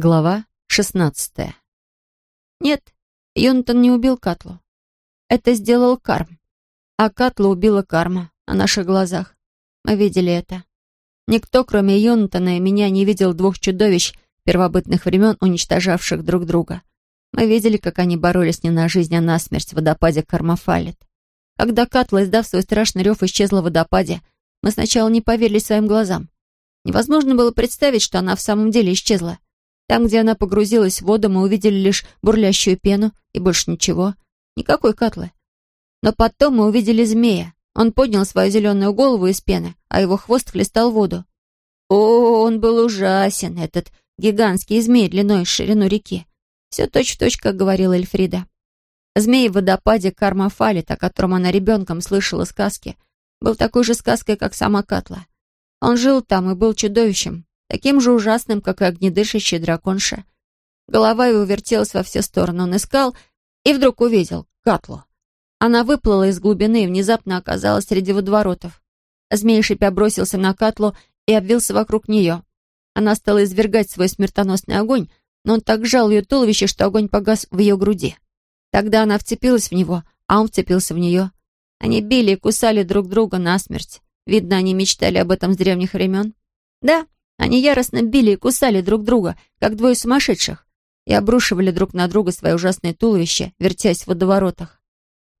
Глава шестнадцатая. Нет, Юнтон не убил Катлу. Это сделал Карм. А Катлу убила Карма на наших глазах. Мы видели это. Никто, кроме Юнтона и меня, не видел двух чудовищ первобытных времен, уничтожавших друг друга. Мы видели, как они боролись не на жизнь, а на смерть в водопаде Кармафалит. Когда Катла, издав свой страшный рев, исчезла в водопаде, мы сначала не поверили своим глазам. Невозможно было представить, что она в самом деле исчезла. Там, где она погрузилась в воду, мы увидели лишь бурлящую пену и больше ничего. Никакой Катлы. Но потом мы увидели змея. Он поднял свою зеленую голову из пены, а его хвост хлестал воду. О, он был ужасен, этот гигантский змей длиной в ширину реки. Все точь-в-точь, точь, как говорила Эльфрида. Змей в водопаде Карма Фалит, о котором она ребенком слышала сказки, был такой же сказкой, как сама Катла. Он жил там и был чудовищем, таким же ужасным, как и огнедышащий драконша. Голова его вертелась во все стороны. Он искал и вдруг увидел Катлу. Она выплыла из глубины и внезапно оказалась среди водоворотов. Змей шипя бросился на Катлу и обвился вокруг нее. Она стала извергать свой смертоносный огонь, но он так жал ее туловище, что огонь погас в ее груди. Тогда она вцепилась в него, а он вцепился в нее. Они били и кусали друг друга насмерть. Видно, они мечтали об этом с древних времен. Да, они яростно били и кусали друг друга, как двое сумасшедших, и обрушивали друг на друга свои ужасные туловища, вертясь в водоворотах.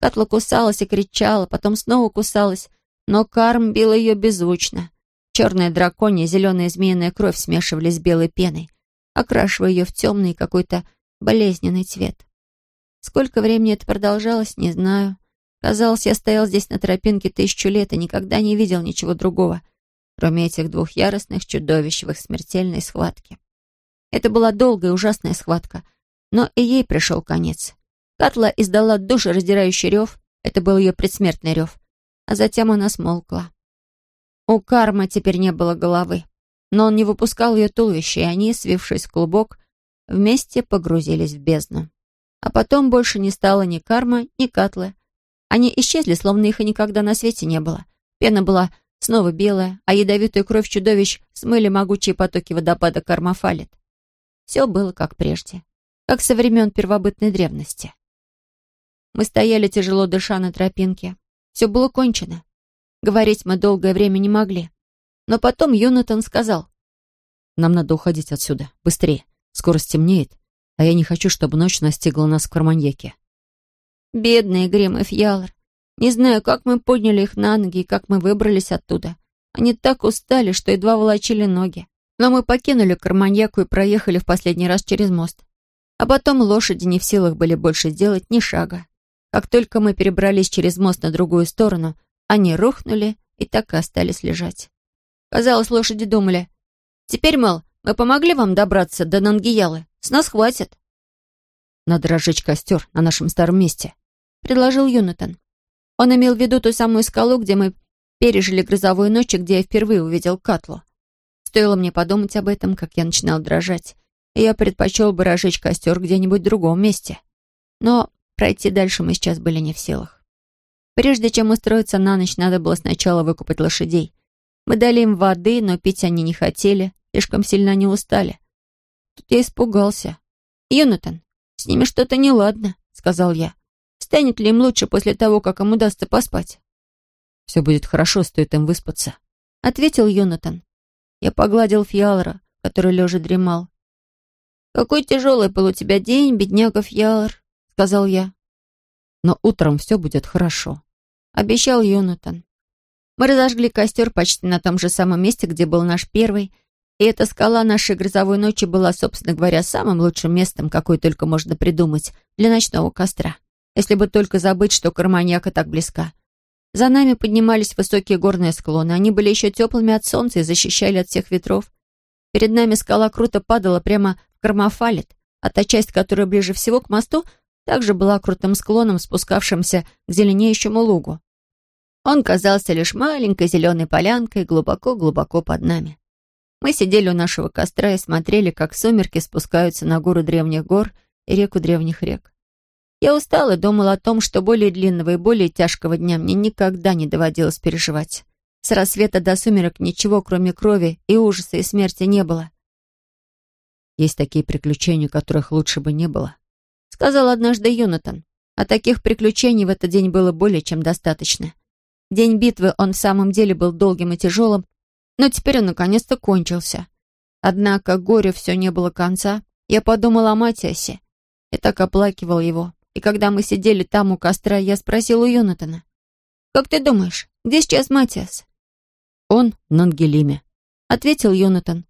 Катла кусалась и кричала, потом снова кусалась, но Карм бил ее беззвучно. Черная драконья и зеленая змеиная кровь смешивались с белой пеной, окрашивая ее в темный какой-то болезненный цвет. Сколько времени это продолжалось, не знаю. Казалось, я стоял здесь на тропинке тысячу лет и никогда не видел ничего другого — кроме этих двух яростных чудовищ в их смертельной схватке. Это была долгая ужасная схватка, но и ей пришел конец. Катла издала душераздирающий рев, это был ее предсмертный рев, а затем она смолкла. У Кармы теперь не было головы, но он не выпускал ее туловище, и они, свившись в клубок, вместе погрузились в бездну. А потом больше не стало ни Карма, ни Катлы. Они исчезли, словно их и никогда на свете не было. Пена была Снова белая, а ядовитую кровь чудовищ смыли могучие потоки водопада Кармафалит. Все было как прежде, как со времен первобытной древности. Мы стояли тяжело дыша на тропинке. Все было кончено. Говорить мы долгое время не могли. Но потом Юнатан сказал. «Нам надо уходить отсюда. Быстрее. Скоро стемнеет, а я не хочу, чтобы ночь настигла нас в Карманьяке». Бедные Грим и Фьялор. Не знаю, как мы подняли их на ноги и как мы выбрались оттуда. Они так устали, что едва волочили ноги. Но мы покинули Карманьяку и проехали в последний раз через мост. А потом лошади не в силах были больше сделать ни шага. Как только мы перебрались через мост на другую сторону, они рухнули и так и остались лежать. Казалось, лошади думали, «Теперь, мол, мы помогли вам добраться до Нангиялы. С нас хватит». «Надо разжечь костер на нашем старом месте», — предложил Юнатан. Он имел в виду ту самую скалу, где мы пережили грозовую ночь, и где я впервые увидел Катлу. Стоило мне подумать об этом, как я начинал дрожать, я предпочел бы разжечь костер где-нибудь в другом месте. Но пройти дальше мы сейчас были не в силах. Прежде чем устроиться на ночь, надо было сначала выкупать лошадей. Мы дали им воды, но пить они не хотели, слишком сильно они устали. Тут я испугался. «Юнатан, с ними что-то неладно», — сказал я. Станет ли им лучше после того, как им удастся поспать? «Все будет хорошо, стоит им выспаться», — ответил Йонатан. Я погладил Фьялора, который лежа дремал. «Какой тяжелый был у тебя день, бедняга Фьялор», — сказал я. «Но утром все будет хорошо», — обещал Йонатан. Мы разожгли костер почти на том же самом месте, где был наш первый, и эта скала нашей грозовой ночи была, собственно говоря, самым лучшим местом, какое только можно придумать для ночного костра если бы только забыть, что Карманьяка так близка. За нами поднимались высокие горные склоны. Они были еще теплыми от солнца и защищали от всех ветров. Перед нами скала круто падала прямо в Кармафалит, а та часть, которая ближе всего к мосту, также была крутым склоном, спускавшимся к зеленеющему лугу. Он казался лишь маленькой зеленой полянкой глубоко-глубоко под нами. Мы сидели у нашего костра и смотрели, как сумерки спускаются на гору древних гор и реку древних рек. Я устала и думала о том, что более длинного и более тяжкого дня мне никогда не доводилось переживать. С рассвета до сумерек ничего, кроме крови и ужаса и смерти, не было. Есть такие приключения, которых лучше бы не было. Сказал однажды Юнатан. А таких приключений в этот день было более чем достаточно. День битвы он в самом деле был долгим и тяжелым, но теперь он наконец-то кончился. Однако горю все не было конца. Я подумала о Матиасе. и так оплакивал его. И когда мы сидели там у костра, я спросил у Йонатана. «Как ты думаешь, где сейчас Матиас?» «Он на Ангелиме», — ответил Йонатан.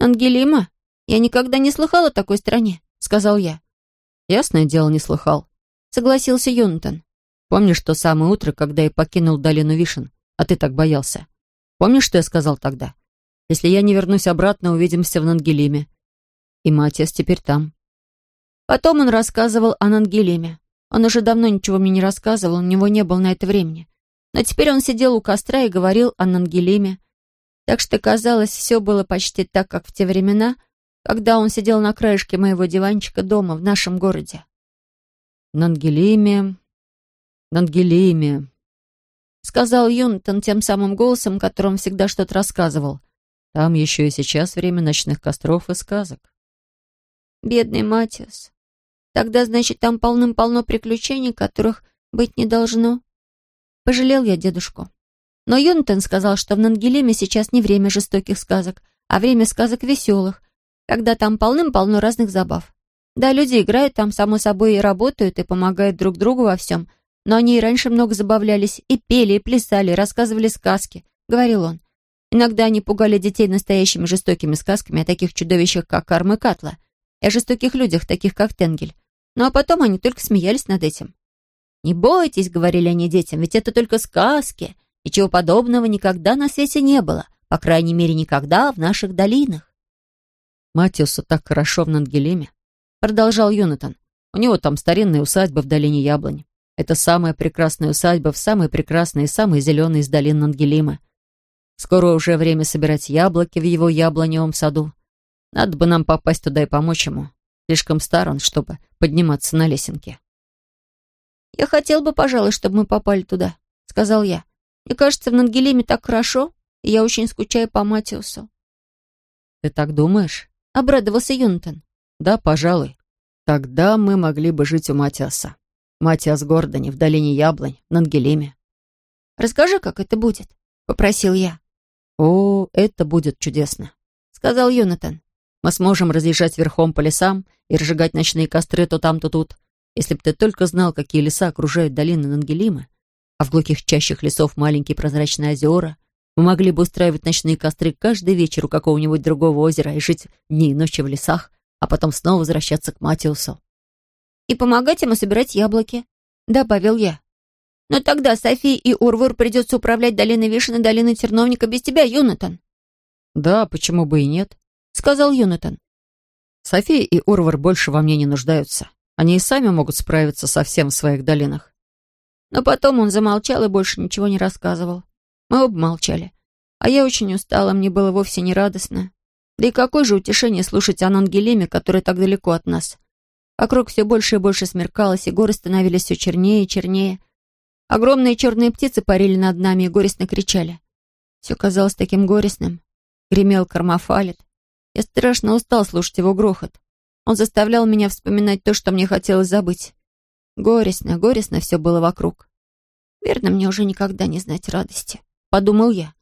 «Ангелима? Я никогда не слыхал о такой стране», — сказал я. «Ясное дело, не слыхал», — согласился Йонатан. «Помнишь то самое утро, когда я покинул долину Вишен, а ты так боялся? Помнишь, что я сказал тогда? Если я не вернусь обратно, увидимся в Нангелиме. И Матиас теперь там». Потом он рассказывал о Нангелиме. Он уже давно ничего мне не рассказывал, у него не было на это времени. Но теперь он сидел у костра и говорил о Нангелиме. Так что, казалось, все было почти так, как в те времена, когда он сидел на краешке моего диванчика дома в нашем городе. «Нангелиме, Нангелиме», — сказал Юнтон тем самым голосом, которым всегда что-то рассказывал. «Там еще и сейчас время ночных костров и сказок». «Бедный Матиас. Тогда, значит, там полным-полно приключений, которых быть не должно». Пожалел я дедушку. Но Юнтон сказал, что в Нангелеме сейчас не время жестоких сказок, а время сказок веселых, когда там полным-полно разных забав. Да, люди играют там, само собой, и работают, и помогают друг другу во всем, но они и раньше много забавлялись, и пели, и плясали, и рассказывали сказки, — говорил он. Иногда они пугали детей настоящими жестокими сказками о таких чудовищах, как Карм и Катла, и о жестоких людях, таких как Тенгель. Ну а потом они только смеялись над этим. «Не бойтесь», — говорили они детям, — «ведь это только сказки. Ничего подобного никогда на свете не было, по крайней мере, никогда в наших долинах». «Матиусу так хорошо в Нангелеме», — продолжал Юнатан. «У него там старинная усадьба в долине Яблонь. Это самая прекрасная усадьба в самой прекрасной и самой зеленой из долин Нангелима. Скоро уже время собирать яблоки в его яблоневом саду. Надо бы нам попасть туда и помочь ему. Слишком стар он, чтобы подниматься на лесенке». «Я хотел бы, пожалуй, чтобы мы попали туда», — сказал я. «Мне кажется, в Нангелиме так хорошо, и я очень скучаю по Матиусу». «Ты так думаешь?» — обрадовался Юнтон. «Да, пожалуй. Тогда мы могли бы жить у Матиаса. Матиас Гордони, в долине Яблонь, в Нангелиме». «Расскажи, как это будет», — попросил я. «О, это будет чудесно», — сказал Юнатан. «Мы сможем разъезжать верхом по лесам и разжигать ночные костры то там, то тут. Если бы ты только знал, какие леса окружают долины Нангелима, а в глухих чащах лесов маленькие прозрачные озера, мы могли бы устраивать ночные костры каждый вечер у какого-нибудь другого озера и жить дни и ночи в лесах, а потом снова возвращаться к Матиусу. «И помогать ему собирать яблоки», — добавил я. «Но тогда Софии и Урвур придется управлять долиной Вишен и долиной Терновника без тебя, Юнатан». «Да, почему бы и нет», — сказал Юнатан. «София и Урвар больше во мне не нуждаются. Они и сами могут справиться со всем в своих долинах. Но потом он замолчал и больше ничего не рассказывал. Мы оба молчали. А я очень устала, мне было вовсе не радостно. Да и какое же утешение слушать о Нангелеме, который так далеко от нас. Вокруг все больше и больше смеркалось, и горы становились все чернее и чернее. Огромные черные птицы парили над нами и горестно кричали. Все казалось таким горестным. Гремел кармофалит. Я страшно устал слушать его грохот. Он заставлял меня вспоминать то, что мне хотелось забыть. Горестно, горестно все было вокруг. Верно, мне уже никогда не знать радости, подумал я.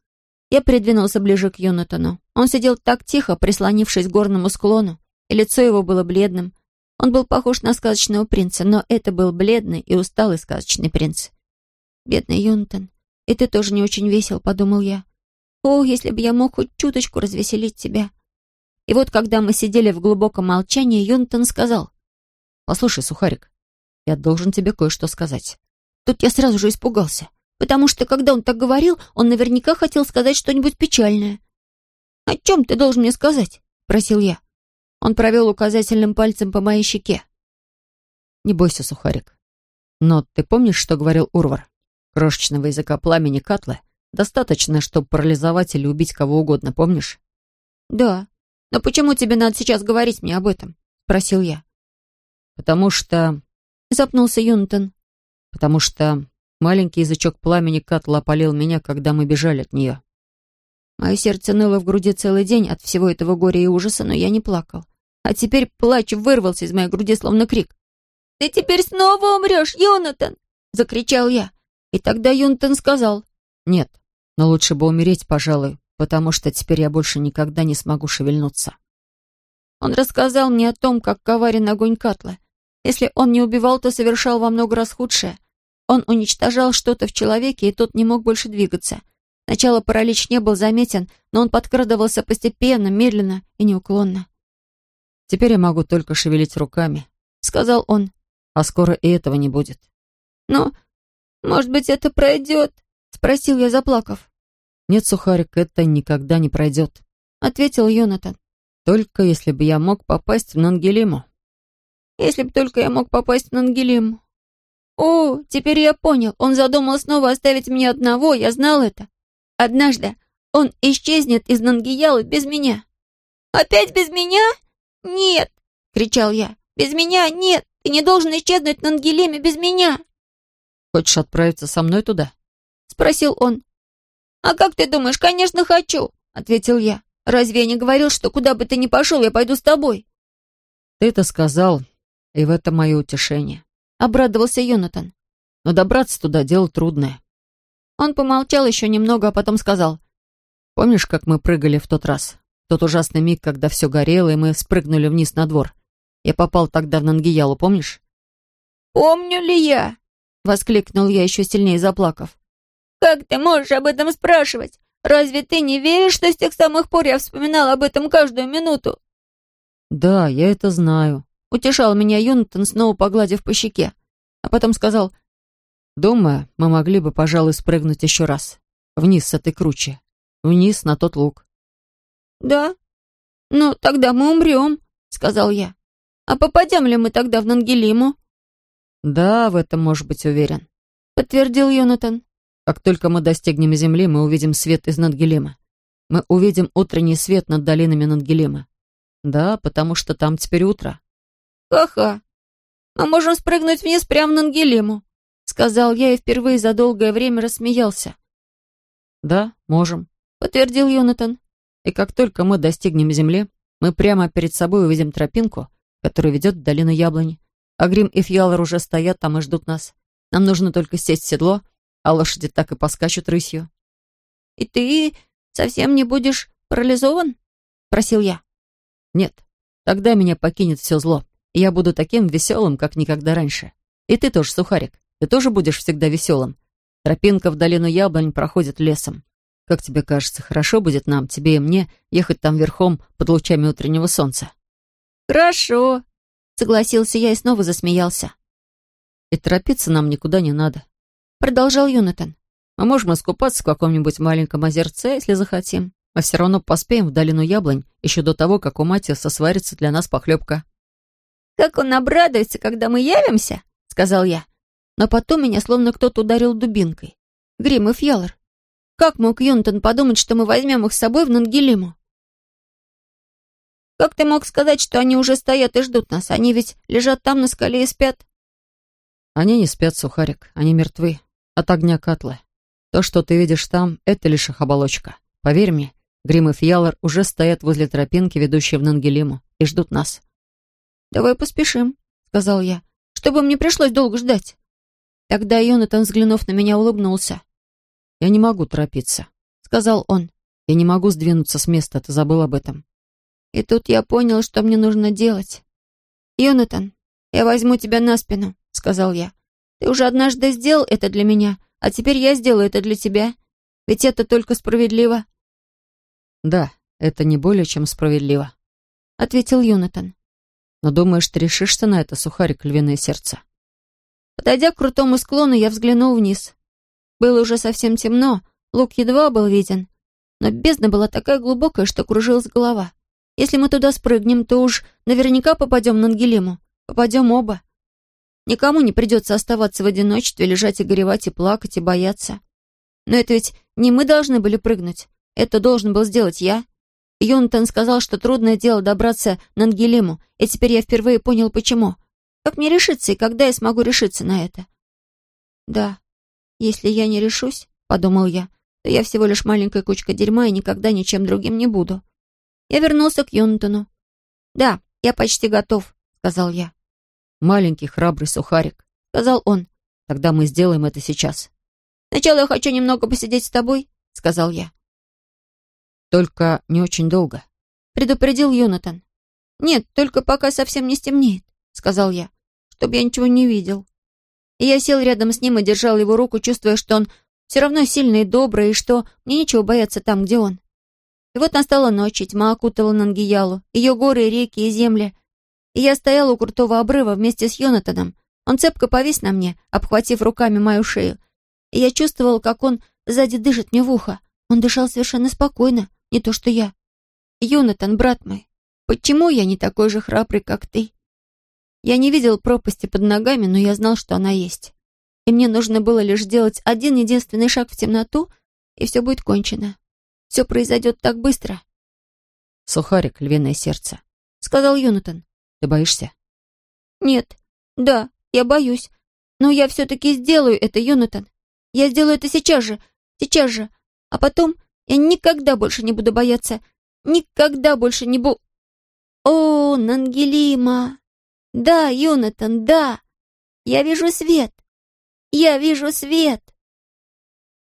Я придвинулся ближе к Йонатану. Он сидел так тихо, прислонившись к горному склону, и лицо его было бледным. Он был похож на сказочного принца, но это был бледный и усталый сказочный принц. «Бедный Йонатан, и ты тоже не очень весел», — подумал я. «О, если бы я мог хоть чуточку развеселить тебя!» И вот, когда мы сидели в глубоком молчании, Юнтон сказал. «Послушай, Сухарик, я должен тебе кое-что сказать». Тут я сразу же испугался, потому что, когда он так говорил, он наверняка хотел сказать что-нибудь печальное. «О чем ты должен мне сказать?» — просил я. Он провел указательным пальцем по моей щеке. «Не бойся, Сухарик. Но ты помнишь, что говорил Урвар? Крошечного языка пламени Катлы достаточно, чтобы парализовать или убить кого угодно, помнишь?» «Да», «Но почему тебе надо сейчас говорить мне об этом?» — спросил я. «Потому что...» — запнулся Юнтон. «Потому что маленький язычок пламени Катла опалил меня, когда мы бежали от нее». Мое сердце ныло в груди целый день от всего этого горя и ужаса, но я не плакал. А теперь плач вырвался из моей груди, словно крик. «Ты теперь снова умрешь, Йонатан!» — закричал я. И тогда Йонатан сказал. «Нет, но лучше бы умереть, пожалуй, потому что теперь я больше никогда не смогу шевельнуться». Он рассказал мне о том, как коварен огонь Катла. Если он не убивал, то совершал во много раз худшее. Он уничтожал что-то в человеке, и тот не мог больше двигаться. Сначала паралич не был заметен, но он подкрадывался постепенно, медленно и неуклонно. «Теперь я могу только шевелить руками», — сказал он. «А скоро и этого не будет». «Ну, может быть, это пройдет?» — спросил я, заплакав. «Нет, Сухарик, это никогда не пройдет», — ответил Йонатан. «Только если бы я мог попасть в Нангелиму». «Если бы только я мог попасть в Нангелиму». «О, теперь я понял. Он задумал снова оставить меня одного, я знал это. Однажды он исчезнет из Нангиялы без меня». «Опять без меня? Нет!» — кричал я. «Без меня нет! Ты не должен исчезнуть в Нангелиме без меня!» «Хочешь отправиться со мной туда?» — спросил он. «А как ты думаешь? Конечно, хочу!» — ответил я. «Разве я не говорил, что куда бы ты ни пошел, я пойду с тобой?» «Ты это сказал, и в этом мое утешение», — обрадовался Йонатан. «Но добраться туда — дело трудное». Он помолчал еще немного, а потом сказал. «Помнишь, как мы прыгали в тот раз? Тот ужасный миг, когда все горело, и мы спрыгнули вниз на двор. Я попал тогда в Нангиялу, помнишь?» «Помню ли я?» — воскликнул я, еще сильнее заплакав. «Как ты можешь об этом спрашивать? Разве ты не веришь, что с тех самых пор я вспоминал об этом каждую минуту?» «Да, я это знаю», — утешал меня Юнтон, снова погладив по щеке. А потом сказал, «Думаю, мы могли бы, пожалуй, спрыгнуть еще раз. Вниз с этой кручи. Вниз на тот луг». «Да? Ну, тогда мы умрем», — сказал я. «А попадем ли мы тогда в Нангелиму?» «Да, в этом можешь быть уверен», — подтвердил Йонатан. «Как только мы достигнем земли, мы увидим свет из Нангелима. Мы увидим утренний свет над долинами Нангелима. Да, потому что там теперь утро». «Ха-ха! Мы можем спрыгнуть вниз прямо в Нангелиму», — сказал я и впервые за долгое время рассмеялся. «Да, можем», — подтвердил Йонатан. «И как только мы достигнем земли, мы прямо перед собой увидим тропинку, которая ведет в долину яблони. А Грим и Фьялор уже стоят там и ждут нас. Нам нужно только сесть в седло, а лошади так и поскачут рысью. «И ты совсем не будешь парализован?» — просил я. «Нет, тогда меня покинет все зло, и я буду таким веселым, как никогда раньше. И ты тоже, Сухарик, ты тоже будешь всегда веселым. Тропинка в долину яблонь проходит лесом. Как тебе кажется, хорошо будет нам, тебе и мне, ехать там верхом под лучами утреннего солнца?» «Хорошо», Согласился я и снова засмеялся. «И торопиться нам никуда не надо», — продолжал Юнатан. «Мы можем искупаться в каком-нибудь маленьком озерце, если захотим. Мы все равно поспеем в долину яблонь еще до того, как у Матиаса сварится для нас похлебка». «Как он обрадуется, когда мы явимся», — сказал я. Но потом меня словно кто-то ударил дубинкой. Грим и Фьялор. Как мог Юнтон подумать, что мы возьмем их с собой в Нангелиму? Как ты мог сказать, что они уже стоят и ждут нас? Они ведь лежат там на скале и спят. Они не спят, Сухарик, они мертвы. От огня Катлы. То, что ты видишь там, это лишь их оболочка. Поверь мне, Грим и Фьялор уже стоят возле тропинки, ведущей в Нангелиму, и ждут нас. «Давай поспешим», — сказал я, — «чтобы мне пришлось долго ждать». Тогда Йонатан, взглянув на меня, улыбнулся. «Я не могу торопиться», — сказал он. «Я не могу сдвинуться с места, ты забыл об этом. И тут я понял, что мне нужно делать. «Йонатан, я возьму тебя на спину», — сказал я. «Ты уже однажды сделал это для меня, а теперь я сделаю это для тебя. Ведь это только справедливо». «Да, это не более чем справедливо», — ответил Йонатан. «Но думаешь, ты решишься на это, сухарик, львиное сердце?» Подойдя к крутому склону, я взглянул вниз. Было уже совсем темно, лук едва был виден, но бездна была такая глубокая, что кружилась голова. Если мы туда спрыгнем, то уж наверняка попадем на Ангелиму. Попадем оба. Никому не придется оставаться в одиночестве, лежать и горевать, и плакать, и бояться. Но это ведь не мы должны были прыгнуть. Это должен был сделать я. Йонатан сказал, что трудное дело добраться на Ангелиму, и теперь я впервые понял, почему. Как мне решиться, и когда я смогу решиться на это? Да, если я не решусь, — подумал я, — то я всего лишь маленькая кучка дерьма и никогда ничем другим не буду. Я вернулся к Юнтону. Да, «Я почти готов», — сказал я. «Маленький храбрый сухарик», — сказал он. «Тогда мы сделаем это сейчас». «Сначала я хочу немного посидеть с тобой», — сказал я. «Только не очень долго», — предупредил Юнатан. «Нет, только пока совсем не стемнеет», — сказал я, — «чтобы я ничего не видел». И я сел рядом с ним и держал его руку, чувствуя, что он все равно сильный и добрый, и что мне нечего бояться там, где он. И вот настала ночь, и тьма окутала Нангиялу, ее горы, реки и земли. И я стоял у крутого обрыва вместе с Йонатаном. Он цепко повис на мне, обхватив руками мою шею. И я чувствовал, как он сзади дышит мне в ухо. Он дышал совершенно спокойно, не то что я. Йонатан, брат мой, почему я не такой же храбрый, как ты? Я не видел пропасти под ногами, но я знал, что она есть. И мне нужно было лишь сделать один единственный шаг в темноту, и все будет кончено. Все произойдет так быстро. «Сухарик, львиное сердце», — сказал Юнатан. «Ты боишься?» «Нет. Да, я боюсь. Но я все-таки сделаю это, Юнатан. Я сделаю это сейчас же, сейчас же. А потом я никогда больше не буду бояться. Никогда больше не буду...» «О, Нангелима!» «Да, Юнатан, да! Я вижу свет! Я вижу свет!»